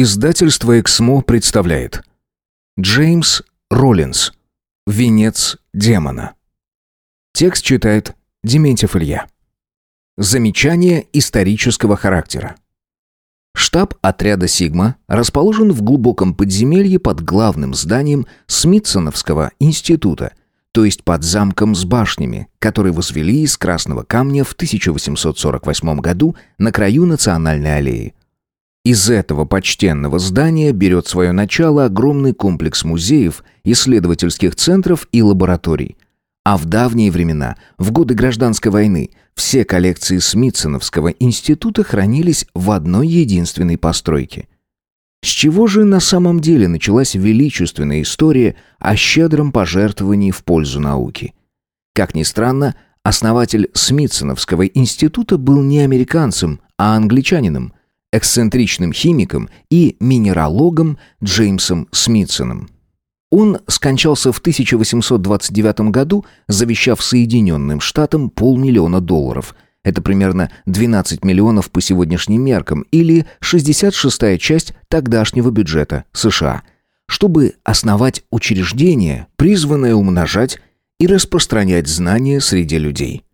Издательство «Эксмо» представляет Джеймс Роллинс «Венец демона». Текст читает Дементьев Илья. Замечание исторического характера. Штаб отряда «Сигма» расположен в глубоком подземелье под главным зданием Смитсоновского института, то есть под замком с башнями, который возвели из красного камня в 1848 году на краю Национальной аллеи. Из этого почтенного здания берет свое начало огромный комплекс музеев, исследовательских центров и лабораторий. А в давние времена, в годы гражданской войны, все коллекции Смитсоновского института хранились в одной единственной постройке. С чего же на самом деле началась величественная история о щедром пожертвовании в пользу науки? Как ни странно, основатель Смитсоновского института был не американцем, а англичанином – эксцентричным химиком и минералогом Джеймсом Смитсоном. Он скончался в 1829 году, завещав Соединенным Штатам полмиллиона долларов. Это примерно 12 миллионов по сегодняшним меркам или 66-я часть тогдашнего бюджета США, чтобы основать учреждение, призванное умножать и распространять знания среди людей.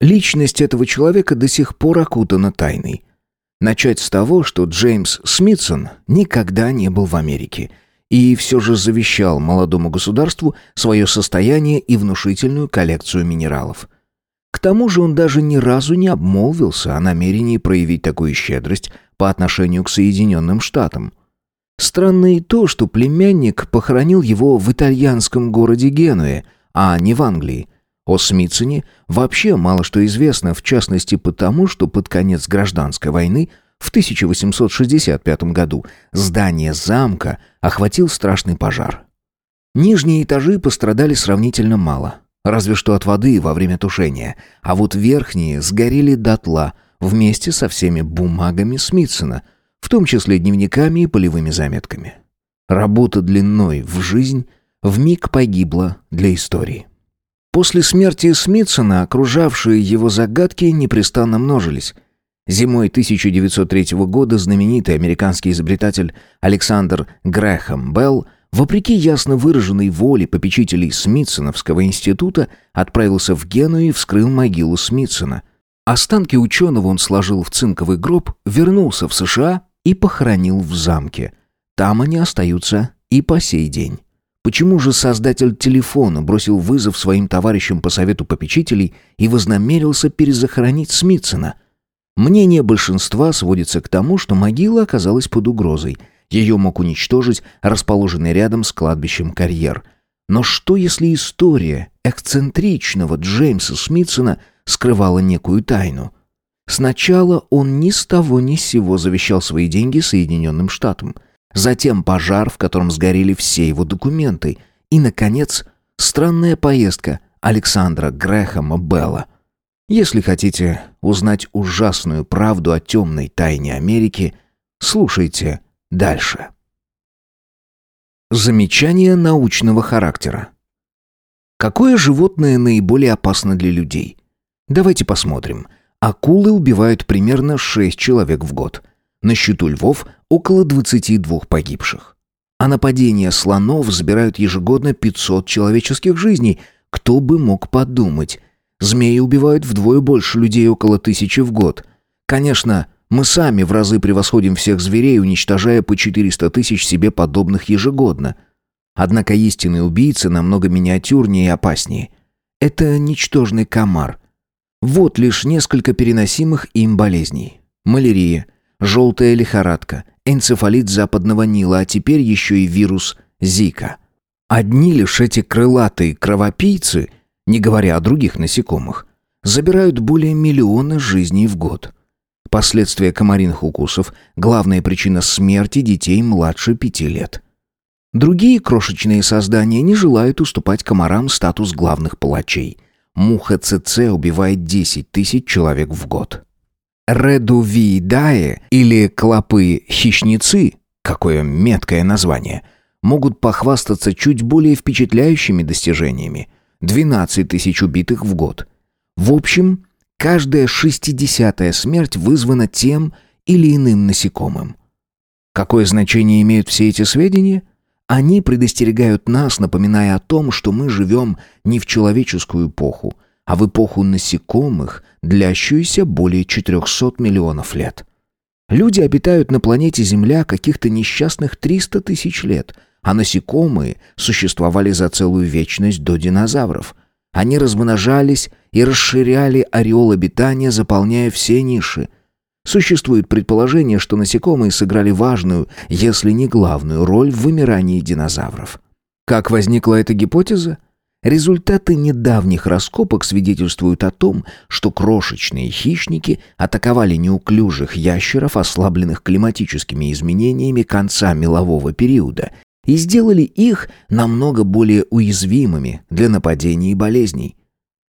Личность этого человека до сих пор окутана тайной – Начать с того, что Джеймс Смитсон никогда не был в Америке и все же завещал молодому государству свое состояние и внушительную коллекцию минералов. К тому же он даже ни разу не обмолвился о намерении проявить такую щедрость по отношению к Соединенным Штатам. Странно и то, что племянник похоронил его в итальянском городе Генуе, а не в Англии, о Смитсоне вообще мало что известно, в частности потому, что под конец гражданской войны в 1865 году здание замка охватил страшный пожар. Нижние этажи пострадали сравнительно мало, разве что от воды во время тушения, а вот верхние сгорели дотла вместе со всеми бумагами Смитсона, в том числе дневниками и полевыми заметками. Работа длиной в жизнь вмиг погибла для истории. После смерти Смитсона окружавшие его загадки непрестанно множились. Зимой 1903 года знаменитый американский изобретатель Александр Грэхэм Белл, вопреки ясно выраженной воле попечителей Смитсоновского института, отправился в Гену и вскрыл могилу Смитсона. Останки ученого он сложил в цинковый гроб, вернулся в США и похоронил в замке. Там они остаются и по сей день. Почему же создатель телефона бросил вызов своим товарищам по совету попечителей и вознамерился перезахоронить Смитсона? Мнение большинства сводится к тому, что могила оказалась под угрозой. Ее мог уничтожить расположенный рядом с кладбищем карьер. Но что если история эксцентричного Джеймса Смитсона скрывала некую тайну? Сначала он ни с того ни с сего завещал свои деньги Соединенным Штатам – затем пожар, в котором сгорели все его документы, и, наконец, странная поездка Александра Грэхэма Белла. Если хотите узнать ужасную правду о темной тайне Америки, слушайте дальше. Замечание научного характера. Какое животное наиболее опасно для людей? Давайте посмотрим. Акулы убивают примерно 6 человек в год – на счету львов около 22 погибших. А нападения слонов забирают ежегодно 500 человеческих жизней. Кто бы мог подумать? Змеи убивают вдвое больше людей, около тысячи в год. Конечно, мы сами в разы превосходим всех зверей, уничтожая по 400 тысяч себе подобных ежегодно. Однако истинные убийцы намного миниатюрнее и опаснее. Это ничтожный комар. Вот лишь несколько переносимых им болезней. Малярия, желтая лихорадка, энцефалит западного Нила, а теперь еще и вирус Зика. Одни лишь эти крылатые кровопийцы, не говоря о других насекомых, забирают более миллиона жизней в год. Последствия комариных укусов – главная причина смерти детей младше пяти лет. Другие крошечные создания не желают уступать комарам статус главных палачей. Муха ЦЦ убивает 10 тысяч человек в год. Редувиидае или клопы-хищницы, какое меткое название, могут похвастаться чуть более впечатляющими достижениями. 12 тысяч убитых в год. В общем, каждая шестидесятая смерть вызвана тем или иным насекомым. Какое значение имеют все эти сведения? Они предостерегают нас, напоминая о том, что мы живем не в человеческую эпоху, а в эпоху насекомых, длящуюся более 400 миллионов лет. Люди обитают на планете Земля каких-то несчастных 300 тысяч лет, а насекомые существовали за целую вечность до динозавров. Они размножались и расширяли ореол обитания, заполняя все ниши. Существует предположение, что насекомые сыграли важную, если не главную роль в вымирании динозавров. Как возникла эта гипотеза? Результаты недавних раскопок свидетельствуют о том, что крошечные хищники атаковали неуклюжих ящеров, ослабленных климатическими изменениями конца мелового периода, и сделали их намного более уязвимыми для нападений и болезней.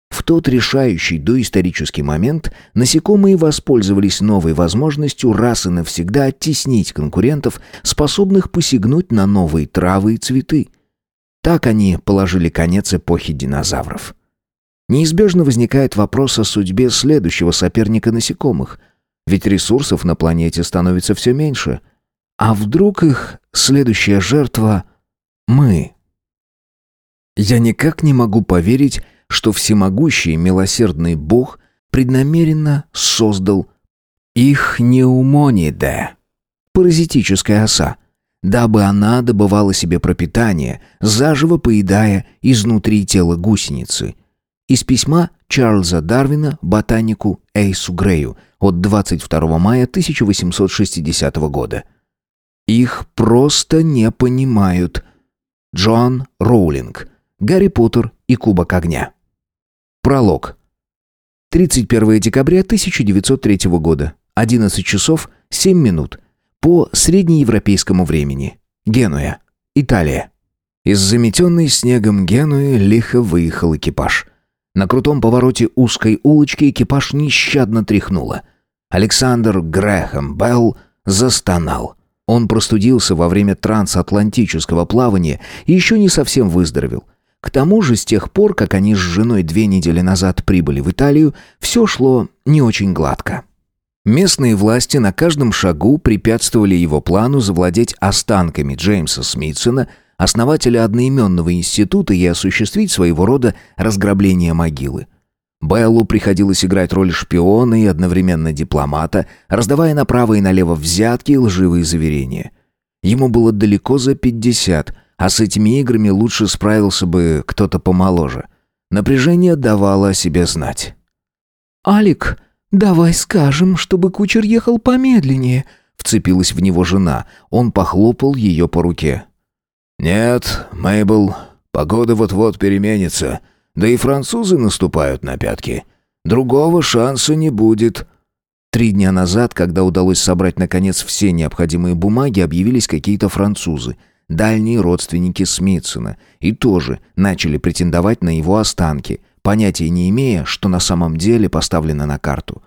В тот решающий доисторический момент насекомые воспользовались новой возможностью раз и навсегда оттеснить конкурентов, способных посягнуть на новые травы и цветы – так они положили конец эпохе динозавров. Неизбежно возникает вопрос о судьбе следующего соперника насекомых, ведь ресурсов на планете становится все меньше. А вдруг их следующая жертва — мы? Я никак не могу поверить, что всемогущий милосердный Бог преднамеренно создал их неумониде, паразитическая оса, дабы она добывала себе пропитание, заживо поедая изнутри тела гусеницы. Из письма Чарльза Дарвина ботанику Эйсу Грею от 22 мая 1860 года. Их просто не понимают. Джоан Роулинг. Гарри Поттер и Кубок огня. Пролог. 31 декабря 1903 года. 11 часов 7 минут по среднеевропейскому времени. Генуя, Италия. Из заметенной снегом Генуи лихо выехал экипаж. На крутом повороте узкой улочки экипаж нещадно тряхнуло. Александр Грэхэм Белл застонал. Он простудился во время трансатлантического плавания и еще не совсем выздоровел. К тому же, с тех пор, как они с женой две недели назад прибыли в Италию, все шло не очень гладко. Местные власти на каждом шагу препятствовали его плану завладеть останками Джеймса Смитсона, основателя одноименного института, и осуществить своего рода разграбление могилы. Беллу приходилось играть роль шпиона и одновременно дипломата, раздавая направо и налево взятки и лживые заверения. Ему было далеко за пятьдесят, а с этими играми лучше справился бы кто-то помоложе. Напряжение давало о себе знать. «Алик!» «Давай скажем, чтобы кучер ехал помедленнее», — вцепилась в него жена. Он похлопал ее по руке. «Нет, Мейбл, погода вот-вот переменится, да и французы наступают на пятки. Другого шанса не будет». Три дня назад, когда удалось собрать наконец все необходимые бумаги, объявились какие-то французы, дальние родственники Смитсона, и тоже начали претендовать на его останки — понятия не имея, что на самом деле поставлено на карту.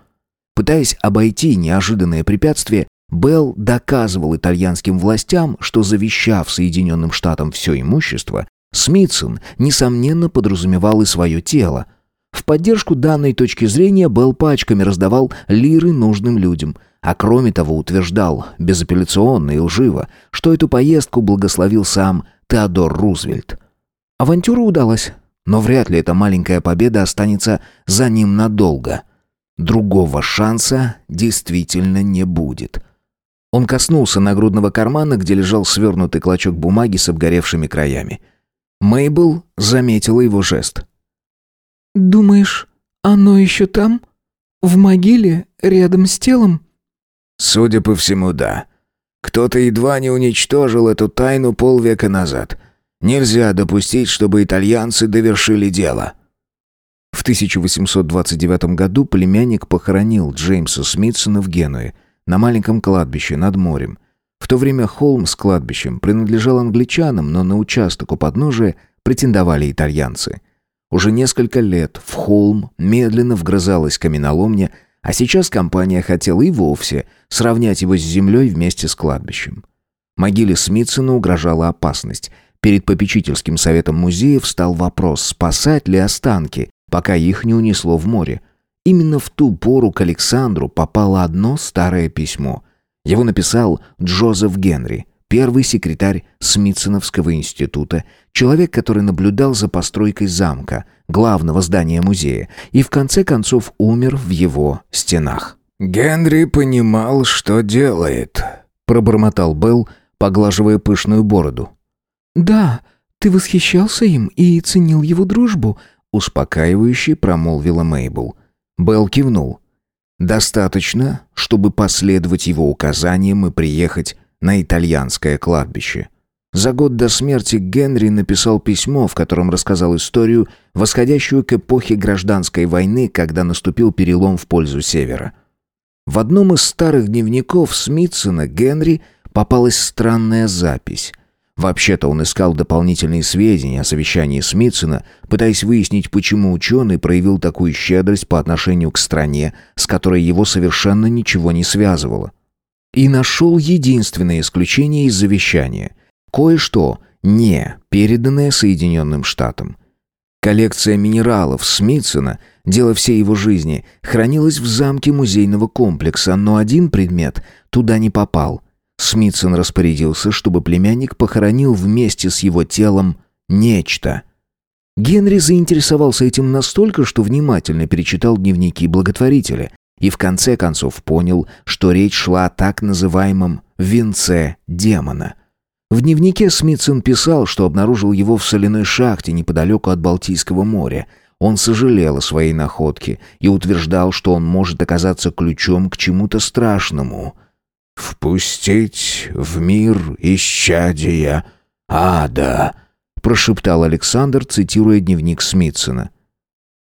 Пытаясь обойти неожиданное препятствие, Белл доказывал итальянским властям, что завещав Соединенным Штатам все имущество, Смитсон, несомненно, подразумевал и свое тело. В поддержку данной точки зрения Белл пачками раздавал лиры нужным людям, а кроме того утверждал, безапелляционно и лживо, что эту поездку благословил сам Теодор Рузвельт. Авантюра удалась. Но вряд ли эта маленькая победа останется за ним надолго. Другого шанса действительно не будет. Он коснулся нагрудного кармана, где лежал свернутый клочок бумаги с обгоревшими краями. Мейбл заметила его жест. «Думаешь, оно еще там? В могиле, рядом с телом?» «Судя по всему, да. Кто-то едва не уничтожил эту тайну полвека назад. Нельзя допустить, чтобы итальянцы довершили дело. В 1829 году племянник похоронил Джеймса Смитсона в Генуе, на маленьком кладбище над морем. В то время холм с кладбищем принадлежал англичанам, но на участок у подножия претендовали итальянцы. Уже несколько лет в холм медленно вгрызалась каменоломня, а сейчас компания хотела и вовсе сравнять его с землей вместе с кладбищем. Могиле Смитсона угрожала опасность – Перед попечительским советом музея встал вопрос, спасать ли останки, пока их не унесло в море. Именно в ту пору к Александру попало одно старое письмо. Его написал Джозеф Генри, первый секретарь Смитсоновского института, человек, который наблюдал за постройкой замка, главного здания музея, и в конце концов умер в его стенах. «Генри понимал, что делает», — пробормотал Белл, поглаживая пышную бороду. «Да, ты восхищался им и ценил его дружбу», — успокаивающе промолвила Мейбл. Белл кивнул. «Достаточно, чтобы последовать его указаниям и приехать на итальянское кладбище». За год до смерти Генри написал письмо, в котором рассказал историю, восходящую к эпохе гражданской войны, когда наступил перелом в пользу Севера. В одном из старых дневников Смитсона Генри попалась странная запись. Вообще-то он искал дополнительные сведения о совещании Смитсона, пытаясь выяснить, почему ученый проявил такую щедрость по отношению к стране, с которой его совершенно ничего не связывало. И нашел единственное исключение из завещания – Кое-что не переданное Соединенным Штатам. Коллекция минералов Смитсона, дело всей его жизни, хранилась в замке музейного комплекса, но один предмет туда не попал. Смитсон распорядился, чтобы племянник похоронил вместе с его телом нечто. Генри заинтересовался этим настолько, что внимательно перечитал дневники благотворителя и в конце концов понял, что речь шла о так называемом «венце демона», в дневнике Смитсон писал, что обнаружил его в соляной шахте неподалеку от Балтийского моря. Он сожалел о своей находке и утверждал, что он может оказаться ключом к чему-то страшному. «Впустить в мир исчадия ада», — прошептал Александр, цитируя дневник Смитсона.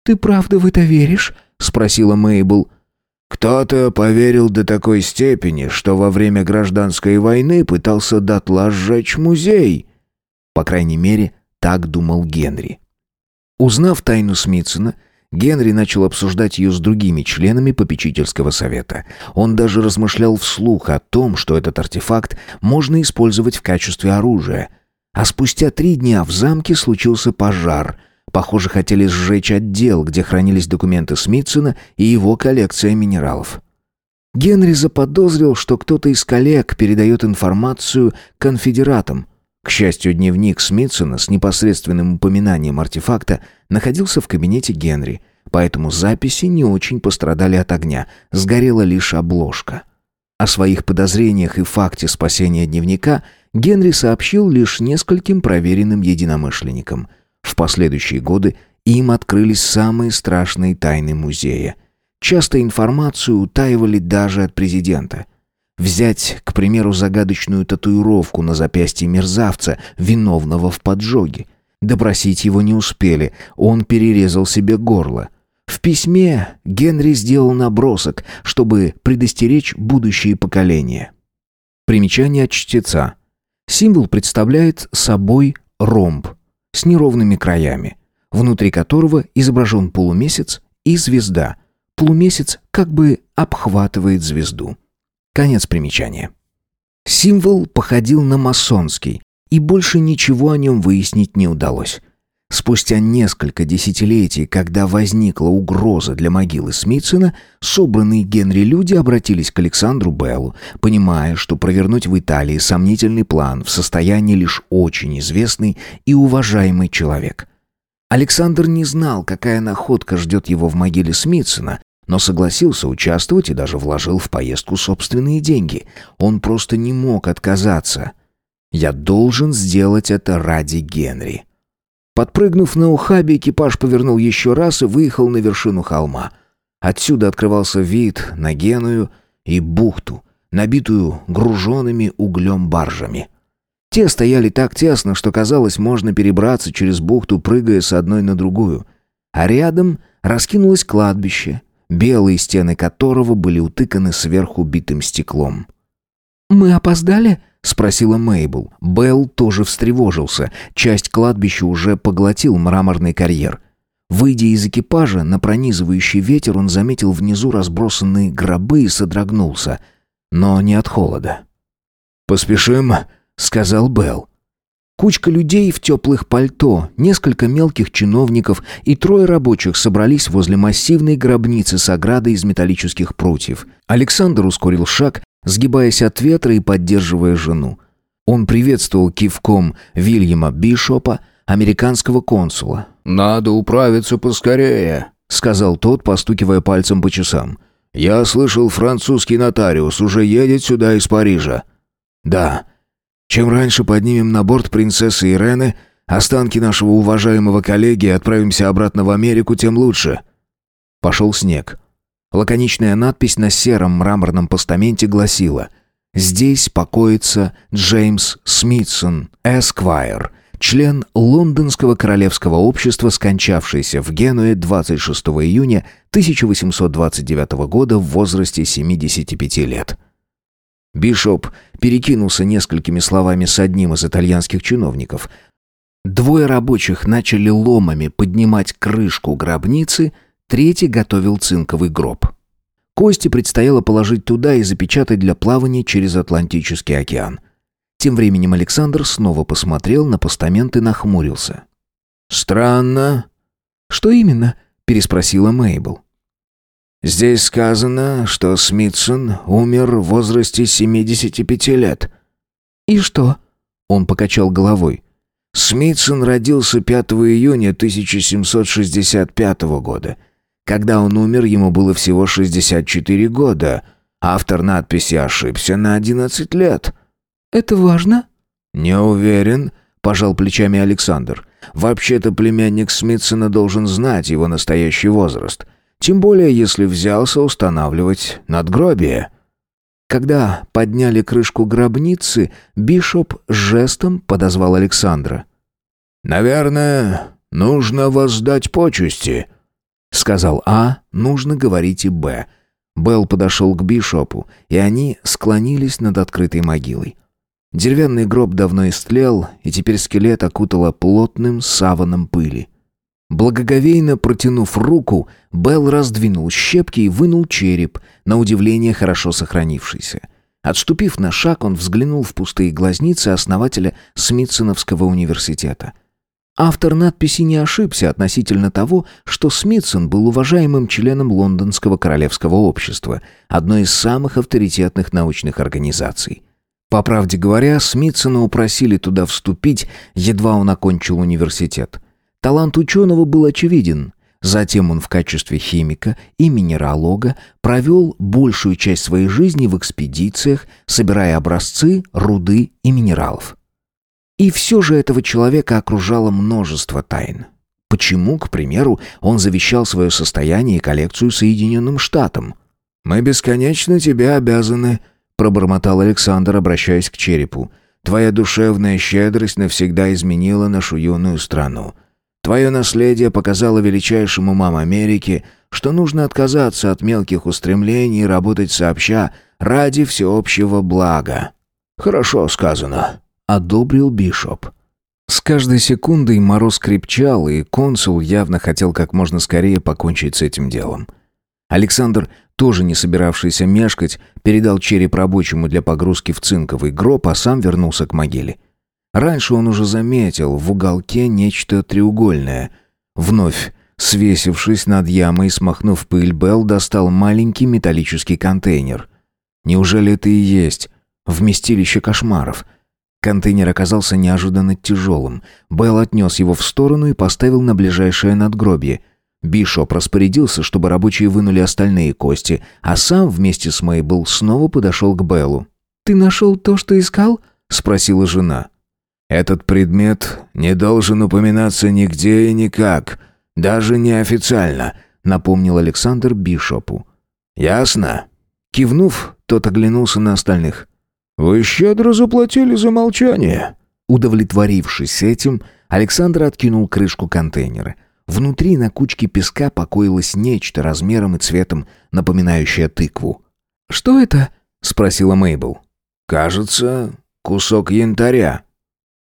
«Ты правда в это веришь?» — спросила Мейбл. Кто-то поверил до такой степени, что во время гражданской войны пытался дотла сжечь музей. По крайней мере, так думал Генри. Узнав тайну Смитсона, Генри начал обсуждать ее с другими членами попечительского совета. Он даже размышлял вслух о том, что этот артефакт можно использовать в качестве оружия. А спустя три дня в замке случился пожар – Похоже, хотели сжечь отдел, где хранились документы Смитсона и его коллекция минералов. Генри заподозрил, что кто-то из коллег передает информацию конфедератам. К счастью, дневник Смитсона с непосредственным упоминанием артефакта находился в кабинете Генри, поэтому записи не очень пострадали от огня, сгорела лишь обложка. О своих подозрениях и факте спасения дневника Генри сообщил лишь нескольким проверенным единомышленникам – в последующие годы им открылись самые страшные тайны музея. Часто информацию утаивали даже от президента. Взять, к примеру, загадочную татуировку на запястье мерзавца, виновного в поджоге. Допросить его не успели, он перерезал себе горло. В письме Генри сделал набросок, чтобы предостеречь будущие поколения. Примечание от чтеца. Символ представляет собой ромб – с неровными краями, внутри которого изображен полумесяц и звезда. Полумесяц как бы обхватывает звезду. Конец примечания. Символ походил на масонский, и больше ничего о нем выяснить не удалось. Спустя несколько десятилетий, когда возникла угроза для могилы Смитсона, собранные Генри люди обратились к Александру Беллу, понимая, что провернуть в Италии сомнительный план в состоянии лишь очень известный и уважаемый человек. Александр не знал, какая находка ждет его в могиле Смитсона, но согласился участвовать и даже вложил в поездку собственные деньги. Он просто не мог отказаться. «Я должен сделать это ради Генри». Подпрыгнув на ухабе, экипаж повернул еще раз и выехал на вершину холма. Отсюда открывался вид на Геную и бухту, набитую груженными углем баржами. Те стояли так тесно, что казалось, можно перебраться через бухту, прыгая с одной на другую. А рядом раскинулось кладбище, белые стены которого были утыканы сверху битым стеклом. «Мы опоздали?» спросила Мейбл. Белл тоже встревожился. Часть кладбища уже поглотил мраморный карьер. Выйдя из экипажа, на пронизывающий ветер он заметил внизу разбросанные гробы и содрогнулся, но не от холода. «Поспешим», — сказал Белл. Кучка людей в теплых пальто, несколько мелких чиновников и трое рабочих собрались возле массивной гробницы с оградой из металлических прутьев. Александр ускорил шаг, сгибаясь от ветра и поддерживая жену. Он приветствовал кивком Вильяма Бишопа, американского консула. «Надо управиться поскорее», — сказал тот, постукивая пальцем по часам. «Я слышал, французский нотариус уже едет сюда из Парижа». «Да. Чем раньше поднимем на борт принцессы Ирены, останки нашего уважаемого коллеги и отправимся обратно в Америку, тем лучше». Пошел снег. Лаконичная надпись на сером мраморном постаменте гласила «Здесь покоится Джеймс Смитсон, Эсквайр, член Лондонского королевского общества, скончавшийся в Генуе 26 июня 1829 года в возрасте 75 лет». Бишоп перекинулся несколькими словами с одним из итальянских чиновников. Двое рабочих начали ломами поднимать крышку гробницы – Третий готовил цинковый гроб. Кости предстояло положить туда и запечатать для плавания через Атлантический океан. Тем временем Александр снова посмотрел на постамент и нахмурился. «Странно». «Что именно?» – переспросила Мейбл. «Здесь сказано, что Смитсон умер в возрасте 75 лет». «И что?» – он покачал головой. Смитсон родился 5 июня 1765 года – когда он умер, ему было всего 64 года. Автор надписи ошибся на 11 лет. «Это важно?» «Не уверен», — пожал плечами Александр. «Вообще-то племянник Смитсона должен знать его настоящий возраст. Тем более, если взялся устанавливать надгробие». Когда подняли крышку гробницы, Бишоп жестом подозвал Александра. «Наверное, нужно воздать почести», Сказал А, нужно говорить и Б. Белл подошел к Бишопу, и они склонились над открытой могилой. Деревянный гроб давно истлел, и теперь скелет окутало плотным саваном пыли. Благоговейно протянув руку, Белл раздвинул щепки и вынул череп, на удивление хорошо сохранившийся. Отступив на шаг, он взглянул в пустые глазницы основателя Смитсоновского университета — Автор надписи не ошибся относительно того, что Смитсон был уважаемым членом Лондонского королевского общества, одной из самых авторитетных научных организаций. По правде говоря, Смитсона упросили туда вступить, едва он окончил университет. Талант ученого был очевиден. Затем он в качестве химика и минералога провел большую часть своей жизни в экспедициях, собирая образцы, руды и минералов. И все же этого человека окружало множество тайн. Почему, к примеру, он завещал свое состояние и коллекцию Соединенным Штатам? «Мы бесконечно тебе обязаны», — пробормотал Александр, обращаясь к черепу. «Твоя душевная щедрость навсегда изменила нашу юную страну. Твое наследие показало величайшим умам Америки, что нужно отказаться от мелких устремлений и работать сообща ради всеобщего блага». «Хорошо сказано», одобрил Бишоп. С каждой секундой мороз крепчал, и консул явно хотел как можно скорее покончить с этим делом. Александр, тоже не собиравшийся мешкать, передал череп рабочему для погрузки в цинковый гроб, а сам вернулся к могиле. Раньше он уже заметил в уголке нечто треугольное. Вновь, свесившись над ямой и смахнув пыль, Белл достал маленький металлический контейнер. Неужели это и есть вместилище кошмаров — Контейнер оказался неожиданно тяжелым. Белл отнес его в сторону и поставил на ближайшее надгробие. Бишоп распорядился, чтобы рабочие вынули остальные кости, а сам вместе с Мейбл снова подошел к Беллу. «Ты нашел то, что искал?» — спросила жена. «Этот предмет не должен упоминаться нигде и никак, даже неофициально», — напомнил Александр Бишопу. «Ясно?» Кивнув, тот оглянулся на остальных. «Вы щедро заплатили за молчание». Удовлетворившись этим, Александр откинул крышку контейнера. Внутри на кучке песка покоилось нечто размером и цветом, напоминающее тыкву. «Что это?» — спросила Мейбл. «Кажется, кусок янтаря».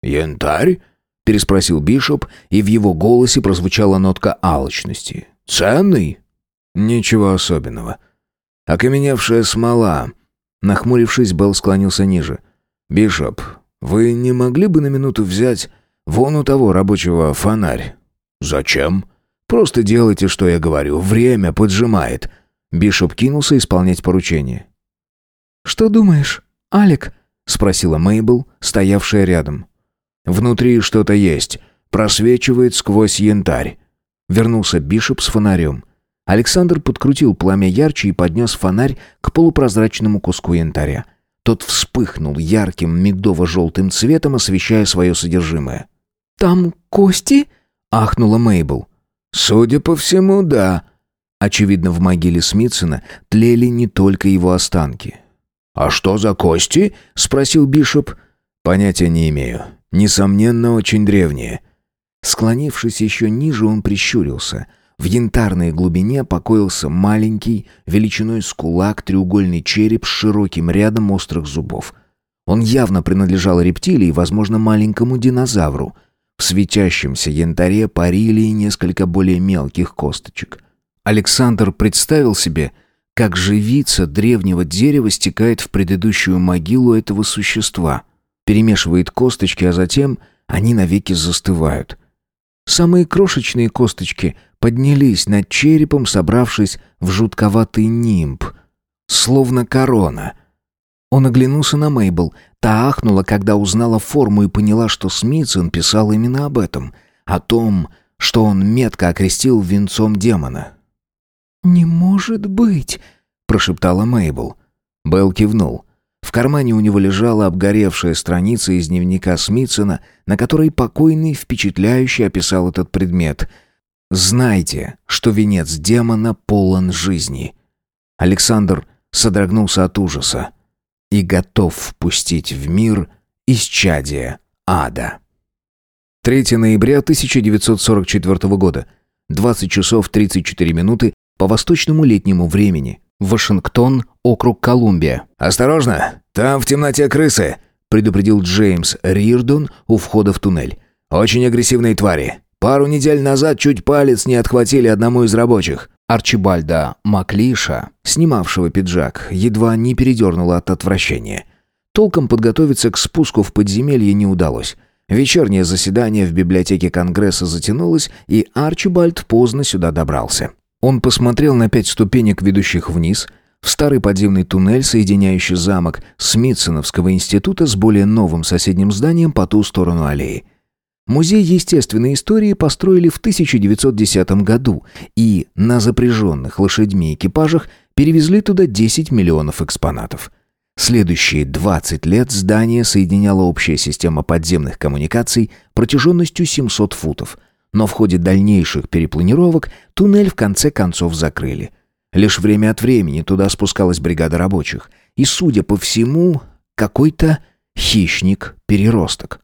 «Янтарь?» — переспросил Бишоп, и в его голосе прозвучала нотка алчности. «Ценный?» «Ничего особенного. Окаменевшая смола, Нахмурившись, Белл склонился ниже. «Бишоп, вы не могли бы на минуту взять вон у того рабочего фонарь?» «Зачем?» «Просто делайте, что я говорю. Время поджимает». Бишоп кинулся исполнять поручение. «Что думаешь, Алик?» — спросила Мейбл, стоявшая рядом. «Внутри что-то есть. Просвечивает сквозь янтарь». Вернулся Бишоп с фонарем. Александр подкрутил пламя ярче и поднес фонарь к полупрозрачному куску янтаря. Тот вспыхнул ярким медово-желтым цветом, освещая свое содержимое. «Там кости?» — ахнула Мейбл. «Судя по всему, да». Очевидно, в могиле Смитсона тлели не только его останки. «А что за кости?» — спросил Бишоп. «Понятия не имею. Несомненно, очень древние». Склонившись еще ниже, он прищурился — в янтарной глубине покоился маленький, величиной с кулак, треугольный череп с широким рядом острых зубов. Он явно принадлежал рептилии, возможно, маленькому динозавру. В светящемся янтаре парили несколько более мелких косточек. Александр представил себе, как живица древнего дерева стекает в предыдущую могилу этого существа, перемешивает косточки, а затем они навеки застывают. Самые крошечные косточки поднялись над черепом, собравшись в жутковатый нимб, словно корона. Он оглянулся на Мейбл. Та ахнула, когда узнала форму и поняла, что Смитсон писал именно об этом, о том, что он метко окрестил венцом демона. «Не может быть!» — прошептала Мейбл. Белл кивнул. В кармане у него лежала обгоревшая страница из дневника Смитсона, на которой покойный впечатляюще описал этот предмет — Знайте, что венец демона полон жизни. Александр содрогнулся от ужаса и готов впустить в мир исчадие ада. 3 ноября 1944 года, 20 часов 34 минуты по восточному летнему времени. Вашингтон, округ Колумбия. «Осторожно, там в темноте крысы!» предупредил Джеймс Рирдон у входа в туннель. «Очень агрессивные твари. Пару недель назад чуть палец не отхватили одному из рабочих. Арчибальда Маклиша, снимавшего пиджак, едва не передернуло от отвращения. Толком подготовиться к спуску в подземелье не удалось. Вечернее заседание в библиотеке Конгресса затянулось, и Арчибальд поздно сюда добрался. Он посмотрел на пять ступенек, ведущих вниз, в старый подземный туннель, соединяющий замок Смитсоновского института с более новым соседним зданием по ту сторону аллеи. Музей естественной истории построили в 1910 году и на запряженных лошадьми экипажах перевезли туда 10 миллионов экспонатов. Следующие 20 лет здание соединяло общая система подземных коммуникаций протяженностью 700 футов, но в ходе дальнейших перепланировок туннель в конце концов закрыли. Лишь время от времени туда спускалась бригада рабочих, и, судя по всему, какой-то хищник-переросток.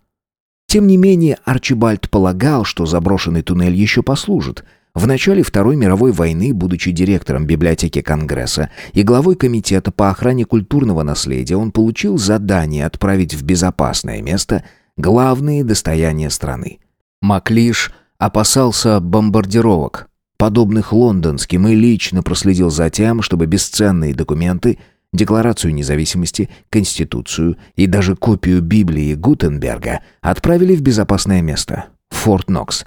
Тем не менее, Арчибальд полагал, что заброшенный туннель еще послужит. В начале Второй мировой войны, будучи директором библиотеки Конгресса и главой комитета по охране культурного наследия, он получил задание отправить в безопасное место главные достояния страны. Маклиш опасался бомбардировок, подобных лондонским, и лично проследил за тем, чтобы бесценные документы – Декларацию независимости, Конституцию и даже копию Библии Гутенберга отправили в безопасное место – Форт Нокс.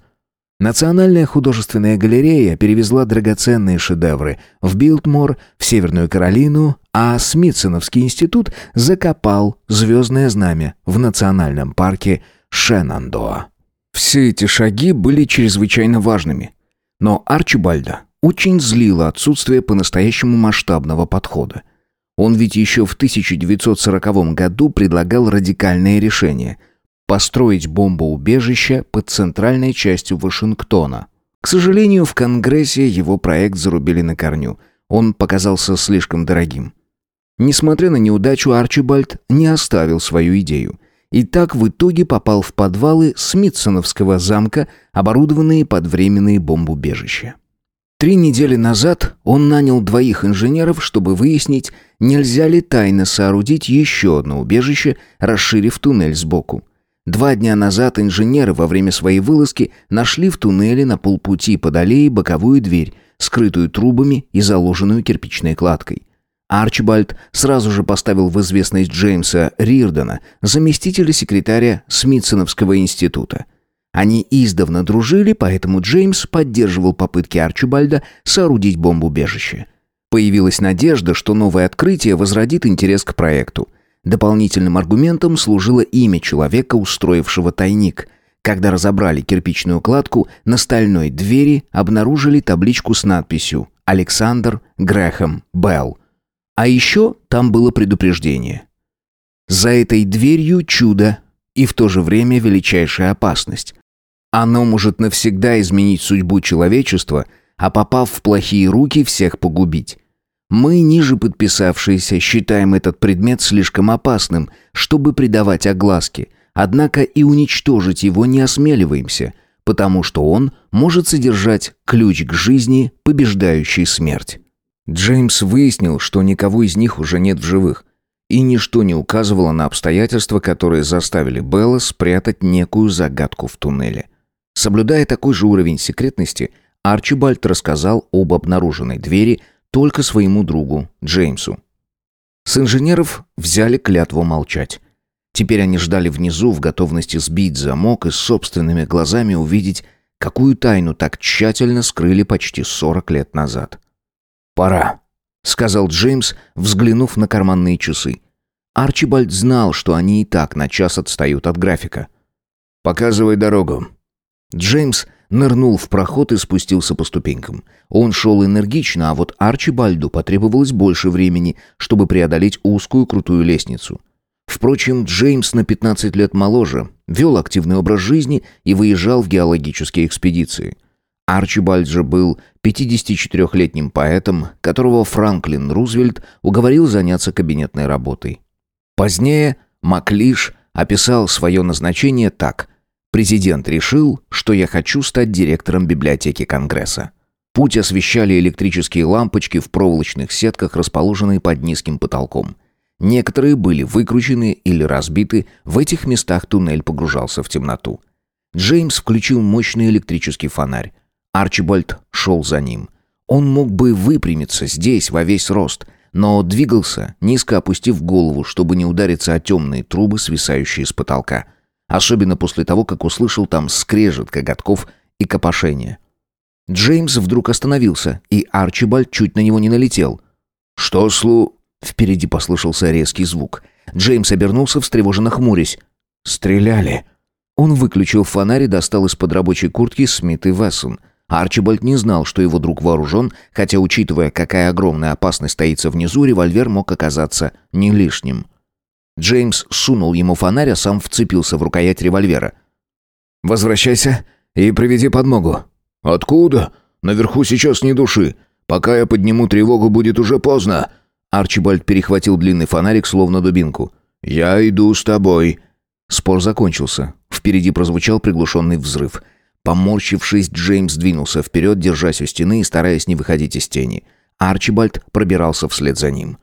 Национальная художественная галерея перевезла драгоценные шедевры в Билтмор, в Северную Каролину, а Смитсоновский институт закопал звездное знамя в национальном парке Шенандоа. Все эти шаги были чрезвычайно важными. Но Арчибальда очень злило отсутствие по-настоящему масштабного подхода – он ведь еще в 1940 году предлагал радикальное решение – построить бомбоубежище под центральной частью Вашингтона. К сожалению, в Конгрессе его проект зарубили на корню. Он показался слишком дорогим. Несмотря на неудачу, Арчибальд не оставил свою идею. И так в итоге попал в подвалы Смитсоновского замка, оборудованные под временные бомбоубежища. Три недели назад он нанял двоих инженеров, чтобы выяснить, нельзя ли тайно соорудить еще одно убежище, расширив туннель сбоку. Два дня назад инженеры во время своей вылазки нашли в туннеле на полпути под аллеей боковую дверь, скрытую трубами и заложенную кирпичной кладкой. Арчибальд сразу же поставил в известность Джеймса Рирдона, заместителя секретаря Смитсоновского института. Они издавна дружили, поэтому Джеймс поддерживал попытки Арчибальда соорудить бомбу-убежище. Появилась надежда, что новое открытие возродит интерес к проекту. Дополнительным аргументом служило имя человека, устроившего тайник. Когда разобрали кирпичную кладку, на стальной двери обнаружили табличку с надписью «Александр Грэхэм Белл». А еще там было предупреждение. За этой дверью чудо и в то же время величайшая опасность. Оно может навсегда изменить судьбу человечества, а попав в плохие руки, всех погубить. Мы, ниже подписавшиеся, считаем этот предмет слишком опасным, чтобы придавать огласке, однако и уничтожить его не осмеливаемся, потому что он может содержать ключ к жизни, побеждающий смерть. Джеймс выяснил, что никого из них уже нет в живых, и ничто не указывало на обстоятельства, которые заставили Белла спрятать некую загадку в туннеле. Соблюдая такой же уровень секретности, Арчибальд рассказал об обнаруженной двери только своему другу Джеймсу. С инженеров взяли клятву молчать. Теперь они ждали внизу в готовности сбить замок и собственными глазами увидеть, какую тайну так тщательно скрыли почти 40 лет назад. «Пора», — сказал Джеймс, взглянув на карманные часы. Арчибальд знал, что они и так на час отстают от графика. «Показывай дорогу». Джеймс нырнул в проход и спустился по ступенькам. Он шел энергично, а вот Арчибальду потребовалось больше времени, чтобы преодолеть узкую крутую лестницу. Впрочем, Джеймс на 15 лет моложе, вел активный образ жизни и выезжал в геологические экспедиции. Арчибальд же был 54-летним поэтом, которого Франклин Рузвельт уговорил заняться кабинетной работой. Позднее Маклиш описал свое назначение так. «Президент решил, что я хочу стать директором библиотеки Конгресса». Путь освещали электрические лампочки в проволочных сетках, расположенные под низким потолком. Некоторые были выкручены или разбиты, в этих местах туннель погружался в темноту. Джеймс включил мощный электрический фонарь. Арчибальд шел за ним. Он мог бы выпрямиться здесь во весь рост, но двигался, низко опустив голову, чтобы не удариться о темные трубы, свисающие с потолка. Особенно после того, как услышал там скрежет коготков и копошение. Джеймс вдруг остановился, и Арчибальд чуть на него не налетел. «Что слу...» Впереди послышался резкий звук. Джеймс обернулся, встревоженно хмурясь. «Стреляли!» Он выключил фонарь и достал из-под рабочей куртки Смит и Вессон — Арчибальд не знал, что его друг вооружен, хотя, учитывая, какая огромная опасность стоится внизу, револьвер мог оказаться не лишним. Джеймс сунул ему фонарь, а сам вцепился в рукоять револьвера. «Возвращайся и приведи подмогу». «Откуда? Наверху сейчас ни души. Пока я подниму тревогу, будет уже поздно». Арчибальд перехватил длинный фонарик, словно дубинку. «Я иду с тобой». Спор закончился. Впереди прозвучал приглушенный взрыв. Поморщившись, Джеймс двинулся вперед, держась у стены и стараясь не выходить из тени. Арчибальд пробирался вслед за ним.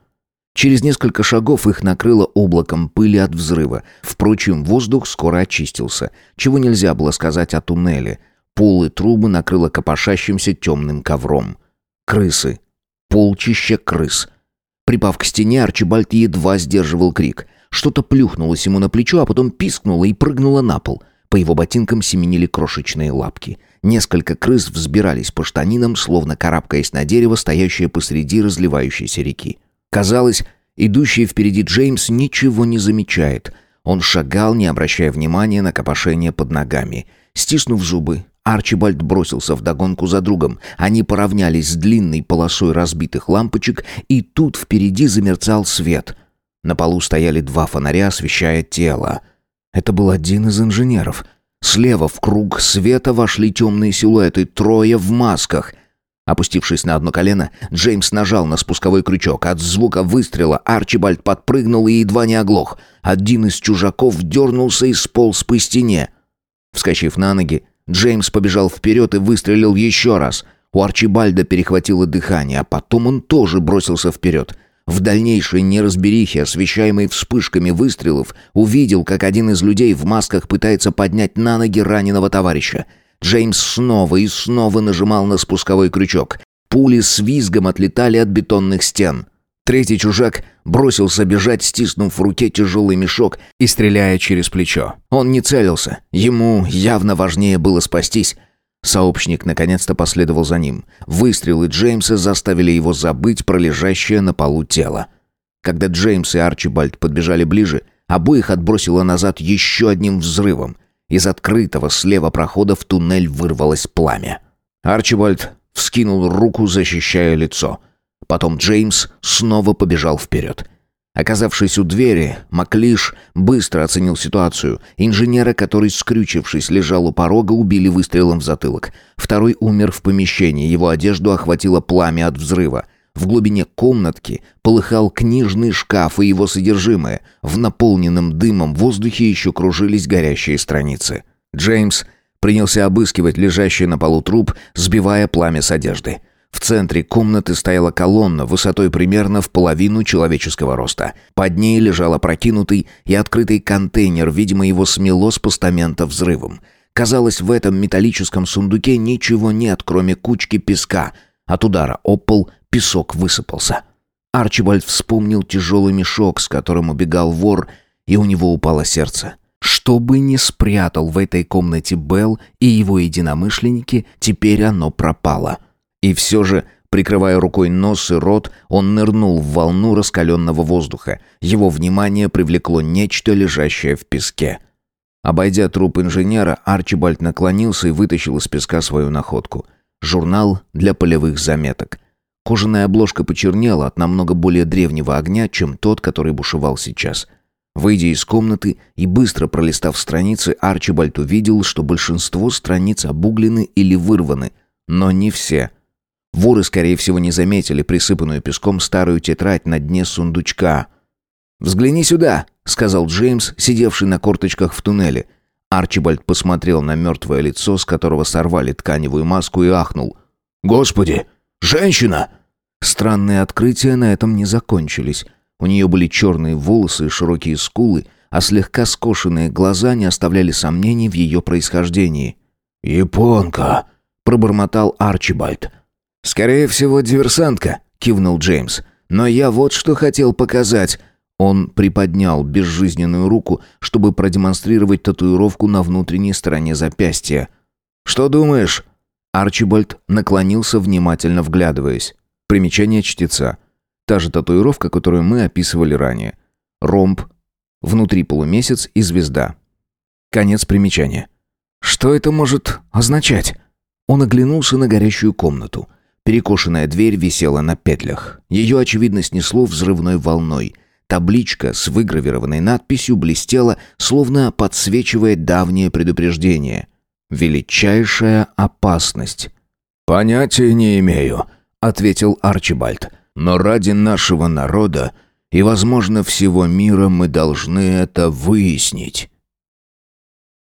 Через несколько шагов их накрыло облаком пыли от взрыва. Впрочем, воздух скоро очистился, чего нельзя было сказать о туннеле. Пол и трубы накрыло копошащимся темным ковром. Крысы. Полчища крыс. Припав к стене, Арчибальд едва сдерживал крик. Что-то плюхнулось ему на плечо, а потом пискнуло и прыгнуло на пол. По его ботинкам семенили крошечные лапки. Несколько крыс взбирались по штанинам, словно карабкаясь на дерево, стоящее посреди разливающейся реки. Казалось, идущий впереди Джеймс ничего не замечает. Он шагал, не обращая внимания на копошение под ногами. Стиснув зубы, Арчибальд бросился в догонку за другом. Они поравнялись с длинной полосой разбитых лампочек, и тут впереди замерцал свет. На полу стояли два фонаря, освещая тело. Это был один из инженеров. Слева в круг света вошли темные силуэты, трое в масках. Опустившись на одно колено, Джеймс нажал на спусковой крючок. От звука выстрела Арчибальд подпрыгнул и едва не оглох. Один из чужаков дернулся и сполз по стене. Вскочив на ноги, Джеймс побежал вперед и выстрелил еще раз. У Арчибальда перехватило дыхание, а потом он тоже бросился вперед — в дальнейшей неразберихе, освещаемой вспышками выстрелов, увидел, как один из людей в масках пытается поднять на ноги раненого товарища. Джеймс снова и снова нажимал на спусковой крючок. Пули с визгом отлетали от бетонных стен. Третий чужак бросился бежать, стиснув в руке тяжелый мешок и стреляя через плечо. Он не целился. Ему явно важнее было спастись. Сообщник наконец-то последовал за ним. Выстрелы Джеймса заставили его забыть про лежащее на полу тело. Когда Джеймс и Арчибальд подбежали ближе, обоих отбросило назад еще одним взрывом. Из открытого слева прохода в туннель вырвалось пламя. Арчибальд вскинул руку, защищая лицо. Потом Джеймс снова побежал вперед. Оказавшись у двери, Маклиш быстро оценил ситуацию. Инженера, который, скрючившись, лежал у порога, убили выстрелом в затылок. Второй умер в помещении, его одежду охватило пламя от взрыва. В глубине комнатки полыхал книжный шкаф и его содержимое. В наполненном дымом воздухе еще кружились горящие страницы. Джеймс принялся обыскивать лежащий на полу труп, сбивая пламя с одежды. В центре комнаты стояла колонна высотой примерно в половину человеческого роста. Под ней лежал опрокинутый и открытый контейнер, видимо, его смело с постамента взрывом. Казалось, в этом металлическом сундуке ничего нет, кроме кучки песка. От удара об пол песок высыпался. Арчибальд вспомнил тяжелый мешок, с которым убегал вор, и у него упало сердце. Что бы ни спрятал в этой комнате Белл и его единомышленники, теперь оно пропало — и все же, прикрывая рукой нос и рот, он нырнул в волну раскаленного воздуха. Его внимание привлекло нечто, лежащее в песке. Обойдя труп инженера, Арчибальд наклонился и вытащил из песка свою находку. Журнал для полевых заметок. Кожаная обложка почернела от намного более древнего огня, чем тот, который бушевал сейчас. Выйдя из комнаты и быстро пролистав страницы, Арчибальд увидел, что большинство страниц обуглены или вырваны, но не все – Воры, скорее всего, не заметили присыпанную песком старую тетрадь на дне сундучка. «Взгляни сюда», — сказал Джеймс, сидевший на корточках в туннеле. Арчибальд посмотрел на мертвое лицо, с которого сорвали тканевую маску, и ахнул. «Господи! Женщина!» Странные открытия на этом не закончились. У нее были черные волосы и широкие скулы, а слегка скошенные глаза не оставляли сомнений в ее происхождении. «Японка!» — пробормотал Арчибальд. «Скорее всего, диверсантка», — кивнул Джеймс. «Но я вот что хотел показать». Он приподнял безжизненную руку, чтобы продемонстрировать татуировку на внутренней стороне запястья. «Что думаешь?» Арчибальд наклонился, внимательно вглядываясь. Примечание чтеца. Та же татуировка, которую мы описывали ранее. Ромб, внутри полумесяц и звезда. Конец примечания. «Что это может означать?» Он оглянулся на горящую комнату. Перекошенная дверь висела на петлях. Ее, очевидно, снесло взрывной волной. Табличка с выгравированной надписью блестела, словно подсвечивая давнее предупреждение. «Величайшая опасность». «Понятия не имею», — ответил Арчибальд. «Но ради нашего народа и, возможно, всего мира мы должны это выяснить».